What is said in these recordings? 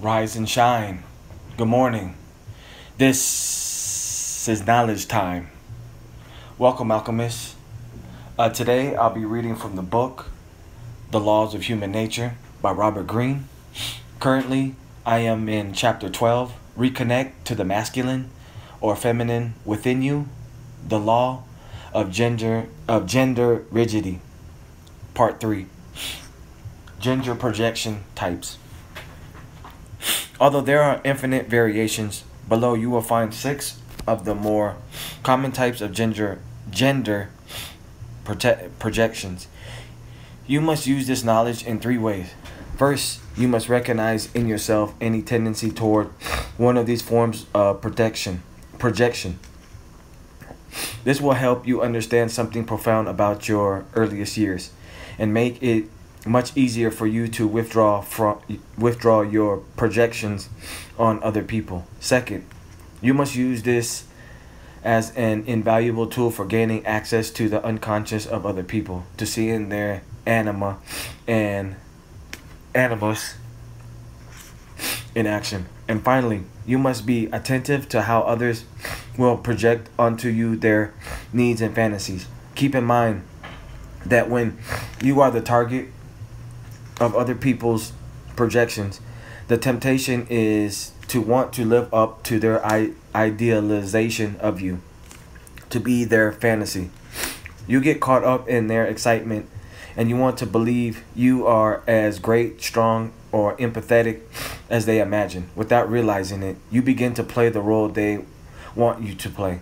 Rise and shine. Good morning. This is knowledge time. Welcome, alchemists. Uh, today I'll be reading from the book The Laws of Human Nature by Robert Greene. Currently, I am in chapter 12 Reconnect to the Masculine or Feminine Within You, the Law of Gender, of gender Rigidity. Part 3 Gender Projection Types. Although there are infinite variations, below you will find six of the more common types of gender gender projections. You must use this knowledge in three ways. First, you must recognize in yourself any tendency toward one of these forms of protection projection. This will help you understand something profound about your earliest years and make it much easier for you to withdraw from withdraw your projections on other people. Second, you must use this as an invaluable tool for gaining access to the unconscious of other people, to see in their anima and animus in action. And finally, you must be attentive to how others will project onto you their needs and fantasies. Keep in mind that when you are the target of other people's projections, the temptation is to want to live up to their idealization of you, to be their fantasy. You get caught up in their excitement and you want to believe you are as great, strong, or empathetic as they imagine. Without realizing it, you begin to play the role they want you to play.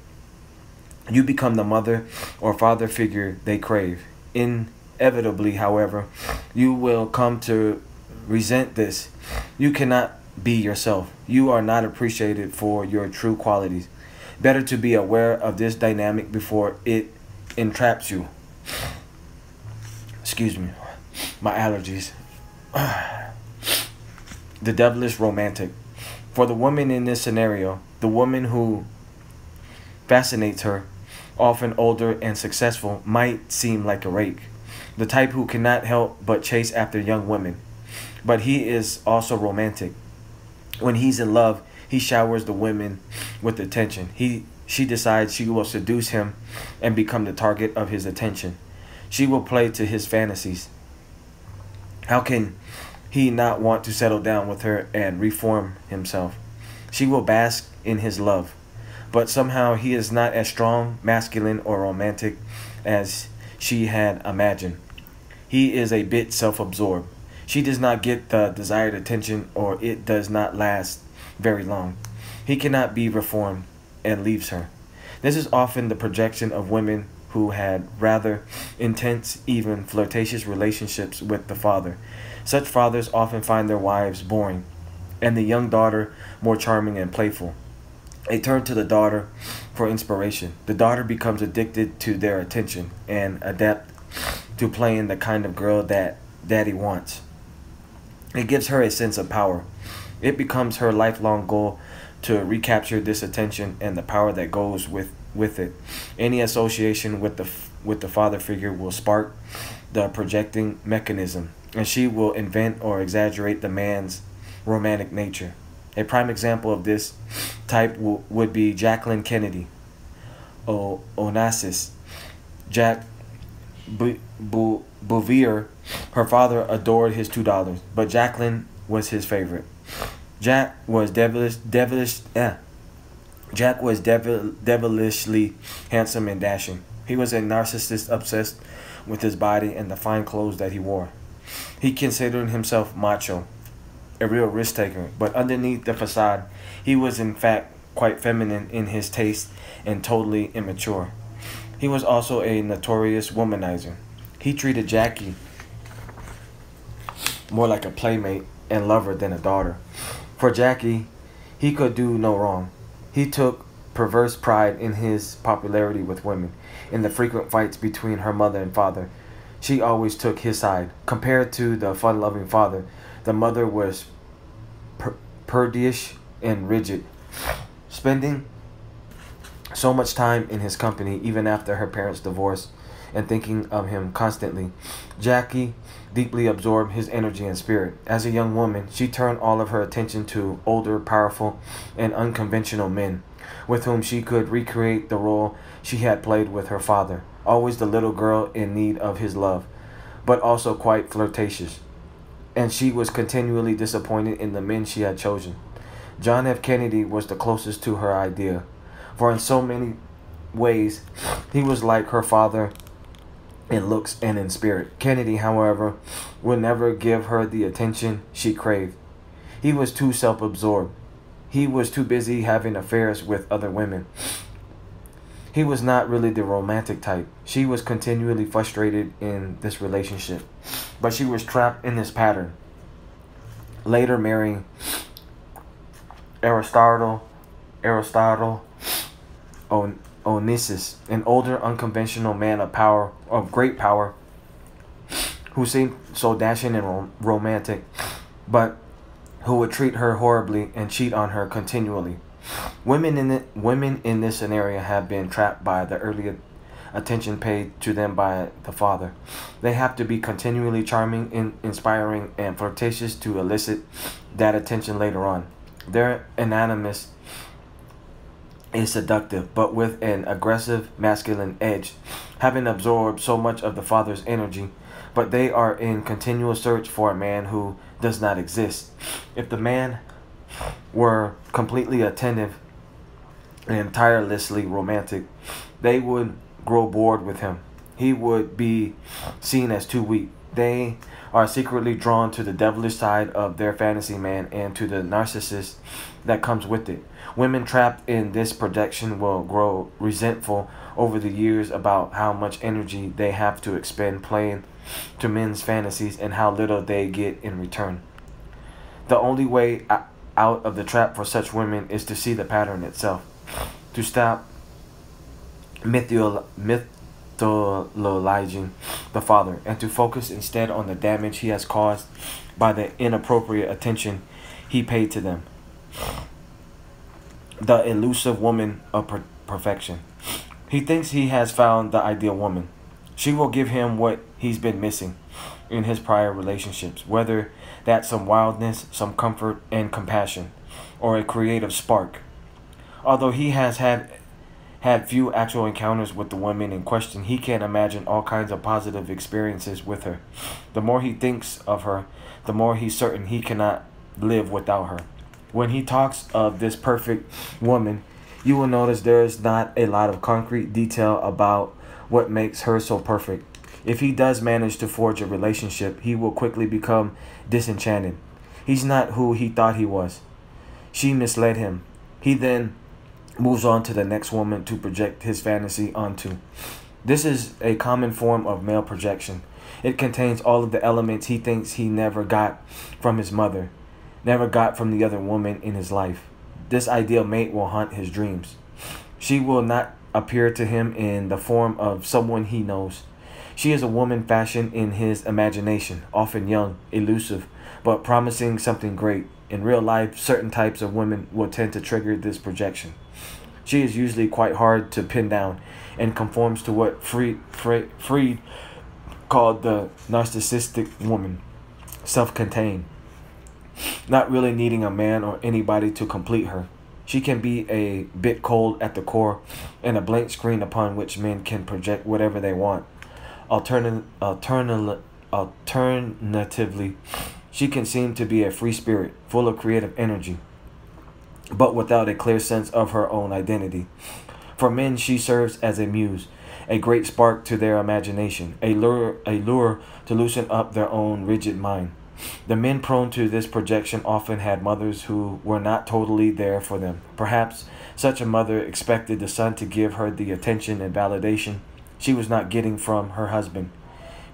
You become the mother or father figure they crave. Inevitably, however, you will come to resent this. You cannot be yourself. You are not appreciated for your true qualities. Better to be aware of this dynamic before it entraps you. Excuse me, my allergies. the devilish romantic. For the woman in this scenario, the woman who fascinates her, often older and successful, might seem like a rake. The type who cannot help but chase after young women. But he is also romantic. When he's in love, he showers the women with attention. He she decides she will seduce him and become the target of his attention. She will play to his fantasies. How can he not want to settle down with her and reform himself? She will bask in his love, but somehow he is not as strong, masculine, or romantic as she had imagined. He is a bit self absorbed. She does not get the desired attention, or it does not last very long. He cannot be reformed and leaves her. This is often the projection of women who had rather intense, even flirtatious relationships with the father. Such fathers often find their wives boring, and the young daughter more charming and playful. They turn to the daughter for inspiration. The daughter becomes addicted to their attention and adapt to playing the kind of girl that daddy wants. It gives her a sense of power. It becomes her lifelong goal to recapture this attention and the power that goes with with it. Any association with the with the father figure will spark the projecting mechanism, and she will invent or exaggerate the man's romantic nature. A prime example of this type would be Jacqueline Kennedy, o- Onassis, Jack Bouvier. Her father adored his two dollars, but Jacqueline was his favorite. Jack was devilish, devilish, eh, Jack was devil, devilishly handsome and dashing. He was a narcissist obsessed with his body and the fine clothes that he wore. He considered himself macho, a real risk taker, but underneath the facade, he was in fact quite feminine in his taste and totally immature. He was also a notorious womanizer. He treated Jackie more like a playmate and lover than a daughter. For Jackie, he could do no wrong. He took perverse pride in his popularity with women. In the frequent fights between her mother and father, she always took his side. Compared to the fun loving father, the mother was per- and rigid, spending so much time in his company even after her parents' divorce and thinking of him constantly. Jackie deeply absorbed his energy and spirit. As a young woman, she turned all of her attention to older, powerful, and unconventional men with whom she could recreate the role she had played with her father, always the little girl in need of his love, but also quite flirtatious. And she was continually disappointed in the men she had chosen. John F. Kennedy was the closest to her idea, for in so many ways he was like her father in looks and in spirit. Kennedy, however, would never give her the attention she craved. He was too self absorbed. He was too busy having affairs with other women. He was not really the romantic type. She was continually frustrated in this relationship, but she was trapped in this pattern. Later marrying Aristotle, Aristotle, On an older, unconventional man of power, of great power, who seemed so dashing and rom- romantic, but who would treat her horribly and cheat on her continually. Women in the, women in this scenario have been trapped by the early attention paid to them by the father. They have to be continually charming, in, inspiring, and flirtatious to elicit that attention later on. Their animus is seductive, but with an aggressive masculine edge, having absorbed so much of the father's energy. But they are in continual search for a man who does not exist. If the man were completely attentive and tirelessly romantic, they would grow bored with him. He would be seen as too weak. They are secretly drawn to the devilish side of their fantasy man and to the narcissist that comes with it. Women trapped in this projection will grow resentful over the years about how much energy they have to expend playing to men's fantasies and how little they get in return. The only way out of the trap for such women is to see the pattern itself, to stop mythologizing the father, and to focus instead on the damage he has caused by the inappropriate attention he paid to them. The elusive woman of per- perfection. He thinks he has found the ideal woman. She will give him what he's been missing in his prior relationships, whether that's some wildness, some comfort and compassion, or a creative spark. Although he has had had few actual encounters with the woman in question, he can't imagine all kinds of positive experiences with her. The more he thinks of her, the more he's certain he cannot live without her. When he talks of this perfect woman, you will notice there is not a lot of concrete detail about what makes her so perfect. If he does manage to forge a relationship, he will quickly become disenchanted. He's not who he thought he was. She misled him. He then moves on to the next woman to project his fantasy onto. This is a common form of male projection. It contains all of the elements he thinks he never got from his mother, never got from the other woman in his life. This ideal mate will haunt his dreams. She will not appear to him in the form of someone he knows. She is a woman fashioned in his imagination, often young, elusive, but promising something great. In real life, certain types of women will tend to trigger this projection. She is usually quite hard to pin down and conforms to what Freud, Freud, Freud called the narcissistic woman, self contained, not really needing a man or anybody to complete her. She can be a bit cold at the core and a blank screen upon which men can project whatever they want. Alternative, alternatively, she can seem to be a free spirit, full of creative energy, but without a clear sense of her own identity. For men, she serves as a muse, a great spark to their imagination, a lure, a lure to loosen up their own rigid mind. The men prone to this projection often had mothers who were not totally there for them. Perhaps such a mother expected the son to give her the attention and validation she was not getting from her husband.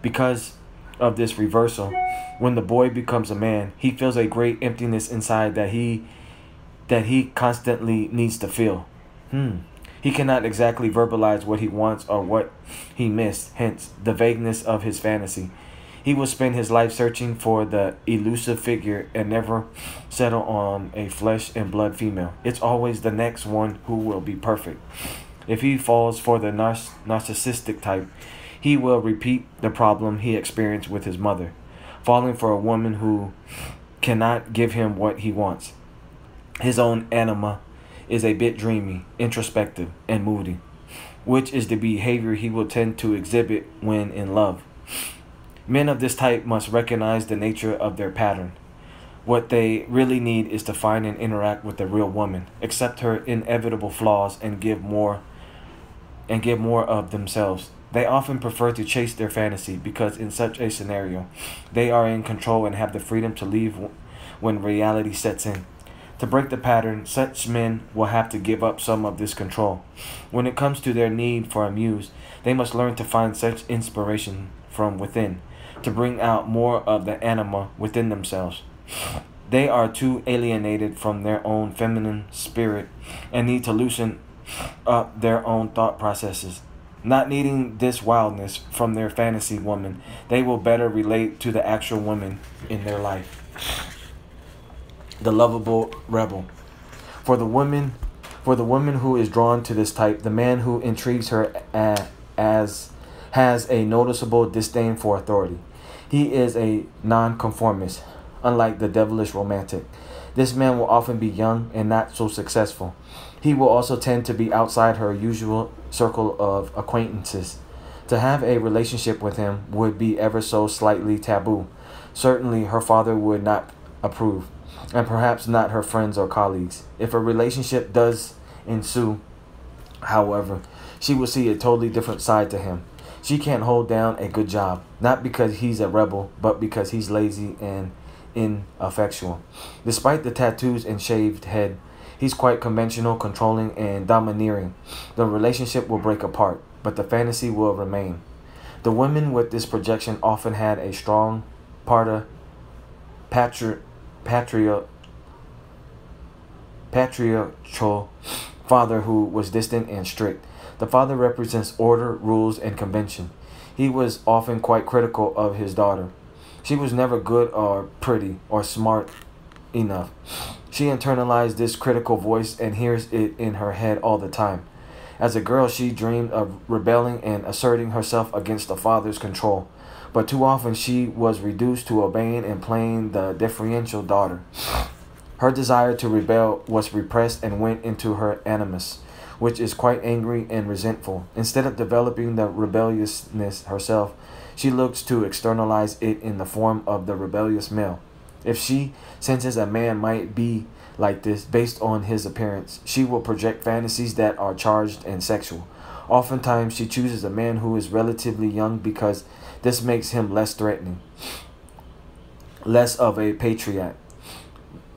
Because of this reversal, when the boy becomes a man, he feels a great emptiness inside that he that he constantly needs to feel. Hmm. He cannot exactly verbalize what he wants or what he missed, hence the vagueness of his fantasy. He will spend his life searching for the elusive figure and never settle on a flesh and blood female. It's always the next one who will be perfect. If he falls for the narcissistic type, he will repeat the problem he experienced with his mother, falling for a woman who cannot give him what he wants. His own anima is a bit dreamy, introspective, and moody, which is the behavior he will tend to exhibit when in love. Men of this type must recognize the nature of their pattern. What they really need is to find and interact with a real woman, accept her inevitable flaws, and give more and give more of themselves. They often prefer to chase their fantasy because in such a scenario, they are in control and have the freedom to leave when reality sets in. To break the pattern, such men will have to give up some of this control. When it comes to their need for a muse, they must learn to find such inspiration from within, to bring out more of the anima within themselves. They are too alienated from their own feminine spirit and need to loosen up their own thought processes. Not needing this wildness from their fantasy woman, they will better relate to the actual woman in their life the lovable rebel. For the woman, for the woman who is drawn to this type, the man who intrigues her as has a noticeable disdain for authority. He is a nonconformist, unlike the devilish romantic. This man will often be young and not so successful. He will also tend to be outside her usual circle of acquaintances. To have a relationship with him would be ever so slightly taboo. Certainly, her father would not approve and perhaps not her friends or colleagues. If a relationship does ensue, however, she will see a totally different side to him. She can't hold down a good job, not because he's a rebel, but because he's lazy and ineffectual. Despite the tattoos and shaved head, he's quite conventional, controlling, and domineering. The relationship will break apart, but the fantasy will remain. The women with this projection often had a strong parta, patri, patriot, patriarchal father who was distant and strict. The father represents order, rules, and convention. He was often quite critical of his daughter. She was never good or pretty or smart enough. She internalized this critical voice and hears it in her head all the time. As a girl, she dreamed of rebelling and asserting herself against the father's control but too often she was reduced to obeying and playing the deferential daughter. Her desire to rebel was repressed and went into her animus, which is quite angry and resentful. Instead of developing the rebelliousness herself, she looks to externalize it in the form of the rebellious male. If she senses a man might be like this based on his appearance, she will project fantasies that are charged and sexual. Oftentimes, she chooses a man who is relatively young because this makes him less threatening, less of a patriot.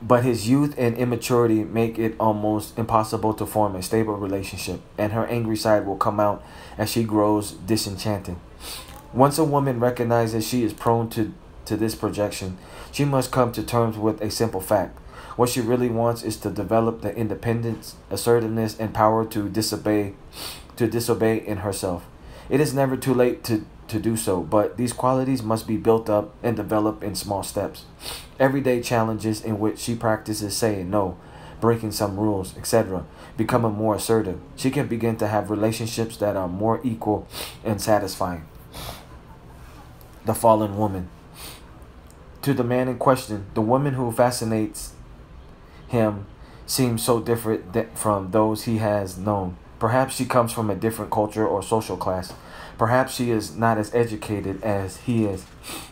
But his youth and immaturity make it almost impossible to form a stable relationship, and her angry side will come out as she grows disenchanted. Once a woman recognizes she is prone to, to this projection, she must come to terms with a simple fact. What she really wants is to develop the independence, assertiveness, and power to disobey to disobey in herself. It is never too late to to do so, but these qualities must be built up and developed in small steps. Everyday challenges in which she practices saying no, breaking some rules, etc., becoming more assertive. She can begin to have relationships that are more equal and satisfying. The fallen woman. To the man in question, the woman who fascinates him seems so different from those he has known. Perhaps she comes from a different culture or social class. Perhaps she is not as educated as he is.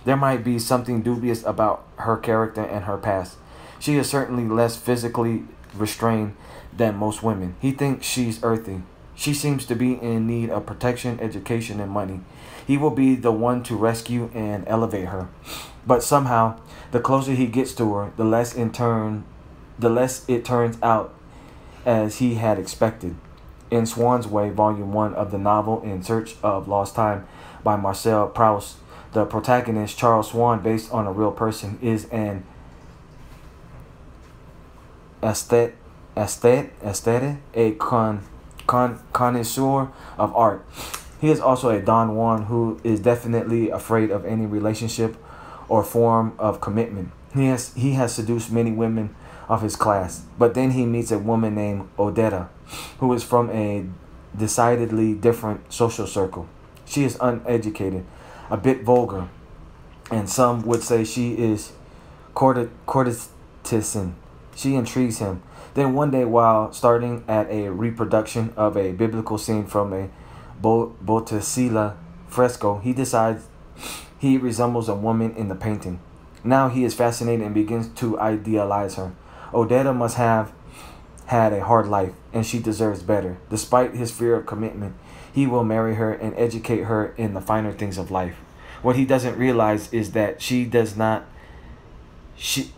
There might be something dubious about her character and her past. She is certainly less physically restrained than most women. He thinks she's earthy. She seems to be in need of protection, education, and money. He will be the one to rescue and elevate her. But somehow, the closer he gets to her, the less in turn the less it turns out as he had expected in Swann's Way, Volume 1 of the novel In Search of Lost Time by Marcel Proust. The protagonist, Charles Swann, based on a real person, is an aesthete, aesthete, aesthete a con, con, connoisseur of art. He is also a Don Juan who is definitely afraid of any relationship or form of commitment. He has, he has seduced many women of his class. But then he meets a woman named Odetta, who is from a decidedly different social circle. She is uneducated, a bit vulgar, and some would say she is courtesan. She intrigues him. Then one day, while starting at a reproduction of a biblical scene from a Botticelli fresco, he decides he resembles a woman in the painting. Now he is fascinated and begins to idealize her. Odetta must have had a hard life, and she deserves better. Despite his fear of commitment, he will marry her and educate her in the finer things of life. What he doesn't realize is that she does not she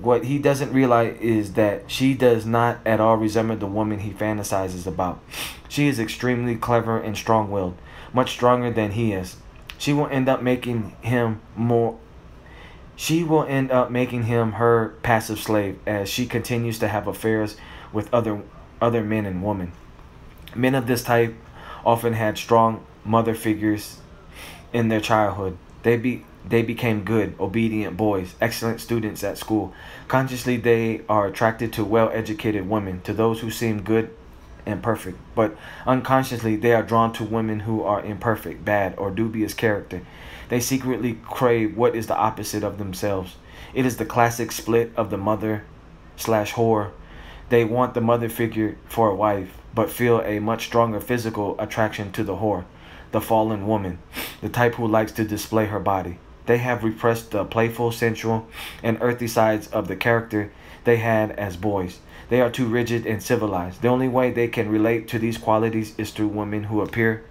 what he doesn't realize is that she does not at all resemble the woman he fantasizes about. She is extremely clever and strong willed, much stronger than he is. She will end up making him more she will end up making him her passive slave as she continues to have affairs with other other men and women. Men of this type often had strong mother figures in their childhood. They be they became good, obedient boys, excellent students at school. Consciously, they are attracted to well educated women, to those who seem good and perfect. But unconsciously, they are drawn to women who are imperfect, bad, or dubious character. They secretly crave what is the opposite of themselves. It is the classic split of the mother slash whore. They want the mother figure for a wife, but feel a much stronger physical attraction to the whore, the fallen woman, the type who likes to display her body. They have repressed the playful, sensual, and earthy sides of the character they had as boys. They are too rigid and civilized. The only way they can relate to these qualities is through women who appear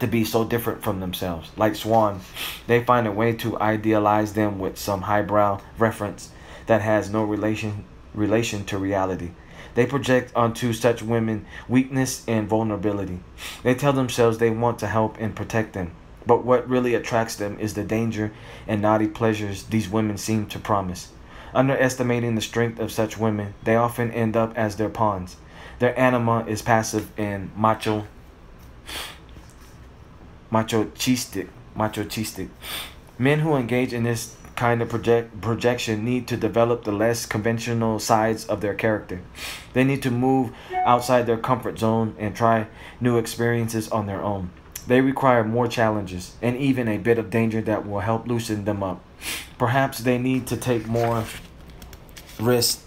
to be so different from themselves. Like Swann, they find a way to idealize them with some highbrow reference that has no relation relation to reality. They project onto such women weakness and vulnerability. They tell themselves they want to help and protect them. But what really attracts them is the danger and naughty pleasures these women seem to promise. Underestimating the strength of such women, they often end up as their pawns. Their anima is passive and macho machistic machistic. Men who engage in this kind of project projection need to develop the less conventional sides of their character. They need to move outside their comfort zone and try new experiences on their own. They require more challenges and even a bit of danger that will help loosen them up. Perhaps they need to take more risks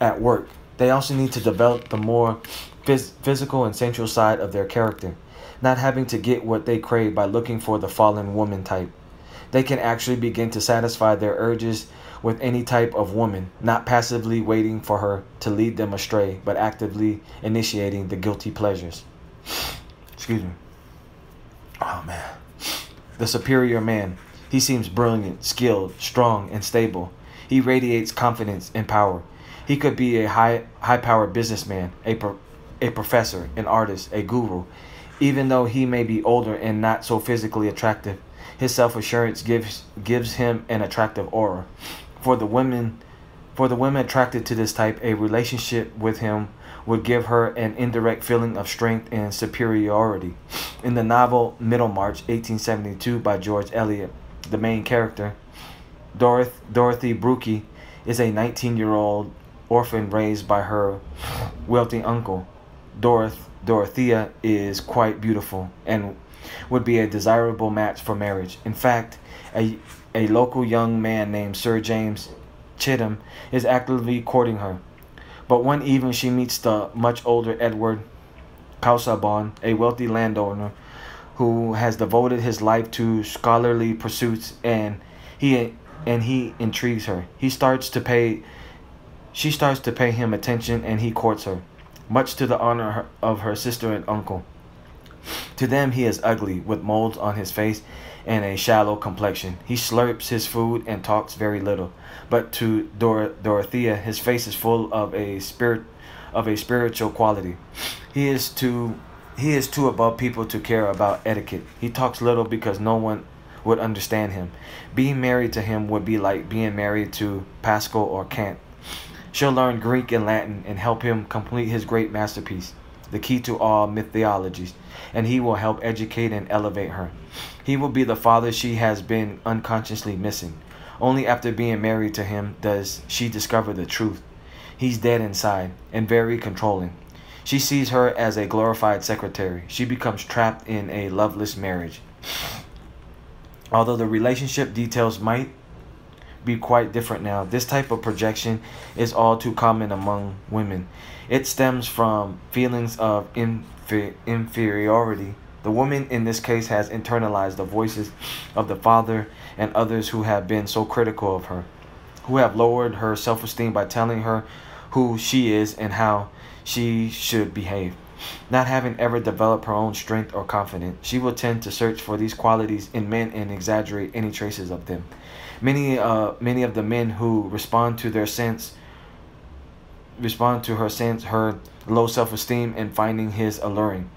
at work. They also need to develop the more phys- physical and sensual side of their character, not having to get what they crave by looking for the fallen woman type. They can actually begin to satisfy their urges with any type of woman, not passively waiting for her to lead them astray, but actively initiating the guilty pleasures. Excuse me. Oh man. The superior man. He seems brilliant, skilled, strong, and stable. He radiates confidence and power. He could be a high high powered businessman, a pro, a professor, an artist, a guru. Even though he may be older and not so physically attractive, his self assurance gives gives him an attractive aura. For the women for the women attracted to this type, a relationship with him would give her an indirect feeling of strength and superiority. In the novel Middlemarch, 1872, by George Eliot, the main character, Doroth- Dorothy Brooke, is a 19 year old orphan raised by her wealthy uncle. Doroth- Dorothea is quite beautiful and would be a desirable match for marriage. In fact, a, a local young man named Sir James Chettam is actively courting her. But one evening she meets the much older Edward Casaubon, a wealthy landowner who has devoted his life to scholarly pursuits and he and he intrigues her. He starts to pay she starts to pay him attention and he courts her, much to the honor of her sister and uncle. To them he is ugly, with molds on his face and a shallow complexion. He slurps his food and talks very little but to Dor- Dorothea, his face is full of a spirit of a spiritual quality. He is too he is too above people to care about etiquette. He talks little because no one would understand him. Being married to him would be like being married to Pascal or Kant. She'll learn Greek and Latin and help him complete his great masterpiece, the key to all mythologies, and he will help educate and elevate her. He will be the father she has been unconsciously missing. Only after being married to him does she discover the truth. He's dead inside and very controlling. She sees her as a glorified secretary. She becomes trapped in a loveless marriage. Although the relationship details might be quite different now, this type of projection is all too common among women. It stems from feelings of infer- inferiority. The woman in this case has internalized the voices of the father and others who have been so critical of her, who have lowered her self esteem by telling her who she is and how she should behave. Not having ever developed her own strength or confidence, she will tend to search for these qualities in men and exaggerate any traces of them. Many, uh, many of the men who respond to their sense respond to her sense, her low self esteem, and finding his alluring.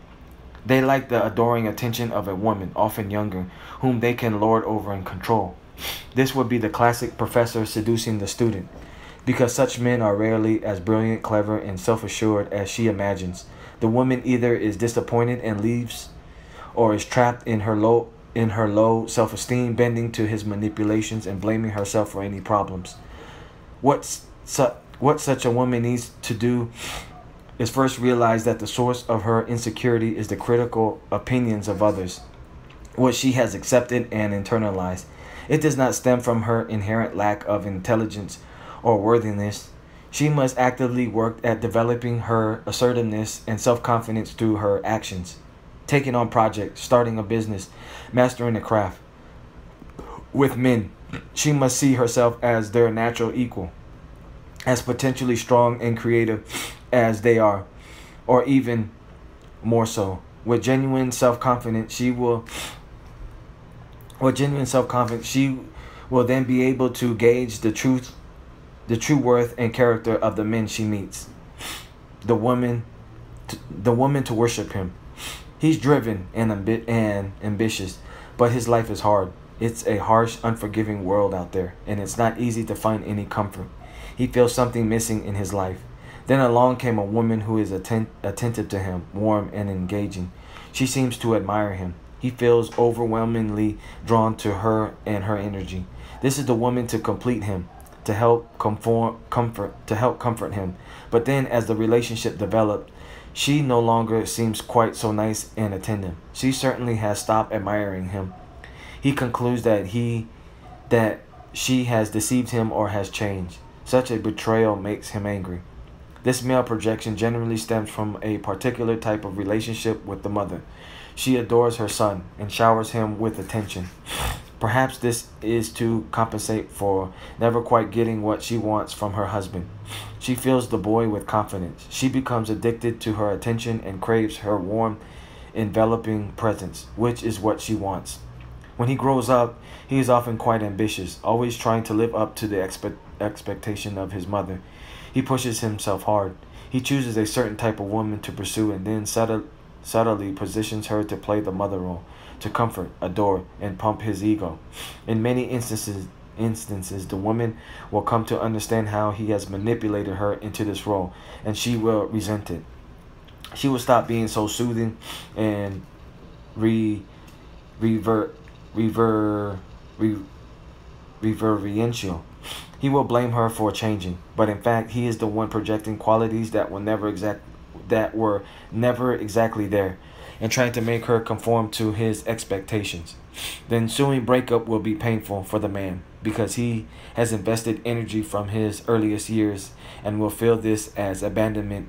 They like the adoring attention of a woman, often younger, whom they can lord over and control. This would be the classic professor seducing the student, because such men are rarely as brilliant, clever, and self assured as she imagines. The woman either is disappointed and leaves, or is trapped in her low in her low self esteem, bending to his manipulations and blaming herself for any problems. What's su- what such a woman needs to do is first realize that the source of her insecurity is the critical opinions of others, what she has accepted and internalized. It does not stem from her inherent lack of intelligence or worthiness. She must actively work at developing her assertiveness and self confidence through her actions, taking on projects, starting a business, mastering a craft. With men, she must see herself as their natural equal as potentially strong and creative as they are, or even more so. With genuine self confidence, she will. With genuine self confidence, she will then be able to gauge the truth, the true worth and character of the men she meets. The woman, the woman to worship him. He's driven and, ambi- and ambitious, but his life is hard. It's a harsh, unforgiving world out there, and it's not easy to find any comfort. He feels something missing in his life. Then along came a woman who is atten- attentive to him, warm and engaging. She seems to admire him. He feels overwhelmingly drawn to her and her energy. This is the woman to complete him, to help conform, comfort, to help comfort him. But then, as the relationship developed, she no longer seems quite so nice and attentive. She certainly has stopped admiring him. He concludes that he, that she has deceived him or has changed. Such a betrayal makes him angry. This male projection generally stems from a particular type of relationship with the mother. She adores her son and showers him with attention. Perhaps this is to compensate for never quite getting what she wants from her husband. She fills the boy with confidence. She becomes addicted to her attention and craves her warm, enveloping presence, which is what she wants. When he grows up, he is often quite ambitious, always trying to live up to the expect- expectation of his mother. He pushes himself hard. He chooses a certain type of woman to pursue and then subtly positions her to play the mother role, to comfort, adore, and pump his ego. In many instances, instances, the woman will come to understand how he has manipulated her into this role, and she will resent it. She will stop being so soothing and re revert rever re, reverential. He will blame her for changing, but in fact, he is the one projecting qualities that were never exact that were never exactly there, and trying to make her conform to his expectations. The ensuing breakup will be painful for the man because he has invested energy from his earliest years and will feel this as abandonment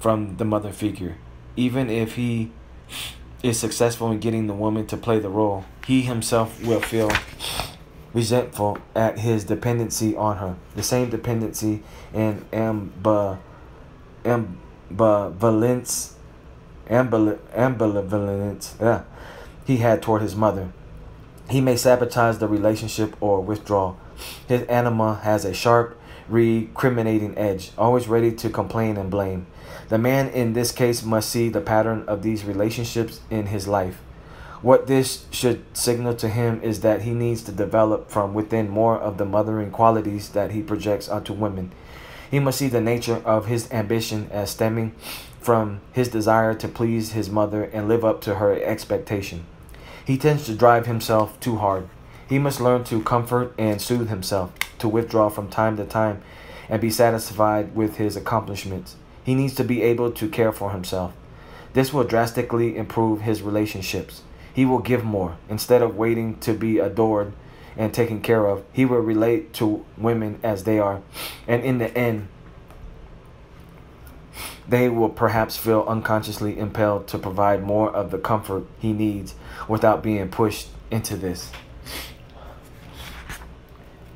from the mother figure. Even if he is successful in getting the woman to play the role, he himself will feel resentful at his dependency on her. The same dependency and amba, ambivalence, yeah, he had toward his mother. He may sabotage the relationship or withdraw. His anima has a sharp, recriminating edge, always ready to complain and blame. The man in this case must see the pattern of these relationships in his life. What this should signal to him is that he needs to develop from within more of the mothering qualities that he projects onto women. He must see the nature of his ambition as stemming from his desire to please his mother and live up to her expectation. He tends to drive himself too hard. He must learn to comfort and soothe himself, to withdraw from time to time and be satisfied with his accomplishments. He needs to be able to care for himself. This will drastically improve his relationships. He will give more. Instead of waiting to be adored and taken care of, he will relate to women as they are. And in the end, they will perhaps feel unconsciously impelled to provide more of the comfort he needs without being pushed into this.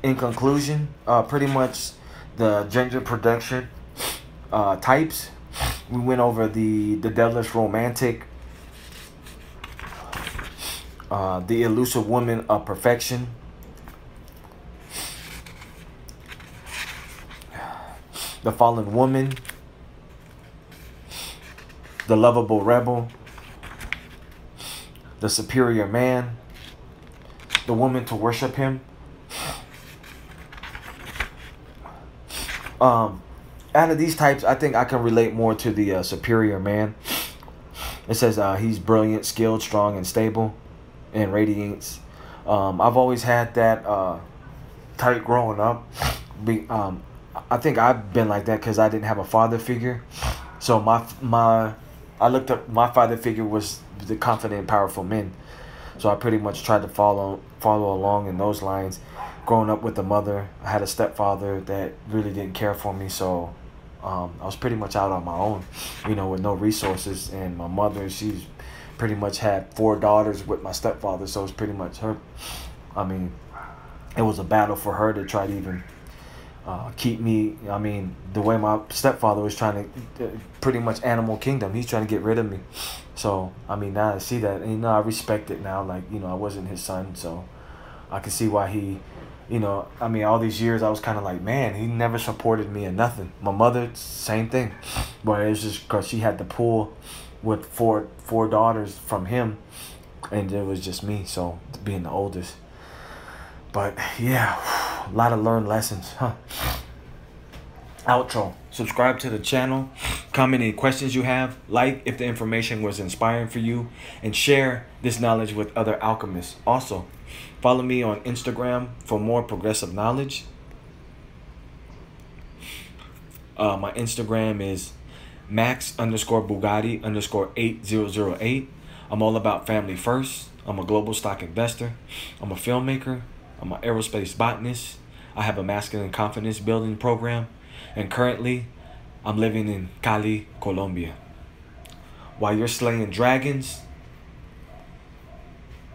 In conclusion, uh, pretty much the gender production uh, types. We went over the the devilish romantic, uh, the elusive woman of perfection, the fallen woman, the lovable rebel, the superior man, the woman to worship him. Um, out of these types, I think I can relate more to the uh, superior man. It says uh, he's brilliant, skilled, strong, and stable, and radiates. Um, I've always had that uh, type growing up. Be, um, I think I've been like that because I didn't have a father figure. So my my, I looked up my father figure was the confident, and powerful men. So I pretty much tried to follow follow along in those lines growing up with a mother, I had a stepfather that really didn't care for me, so um, I was pretty much out on my own, you know, with no resources. And my mother, she's pretty much had four daughters with my stepfather, so it's pretty much her. I mean, it was a battle for her to try to even uh, keep me. I mean, the way my stepfather was trying to, uh, pretty much animal kingdom. He's trying to get rid of me. So I mean, now I see that, and you know, I respect it now. Like you know, I wasn't his son, so I can see why he you know, I mean, all these years I was kind of like, man, he never supported me in nothing. My mother, same thing, but it was just because she had to pull with four four daughters from him, and it was just me. So being the oldest, but yeah, a lot of learned lessons, huh? Outro. Subscribe to the channel. Comment any questions you have. Like if the information was inspiring for you, and share this knowledge with other alchemists. Also, Follow me on Instagram for more progressive knowledge. Uh, my Instagram is max underscore Bugatti underscore 8008. I'm all about family first. I'm a global stock investor. I'm a filmmaker. I'm an aerospace botanist. I have a masculine confidence building program. And currently, I'm living in Cali, Colombia. While you're slaying dragons,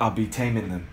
I'll be taming them.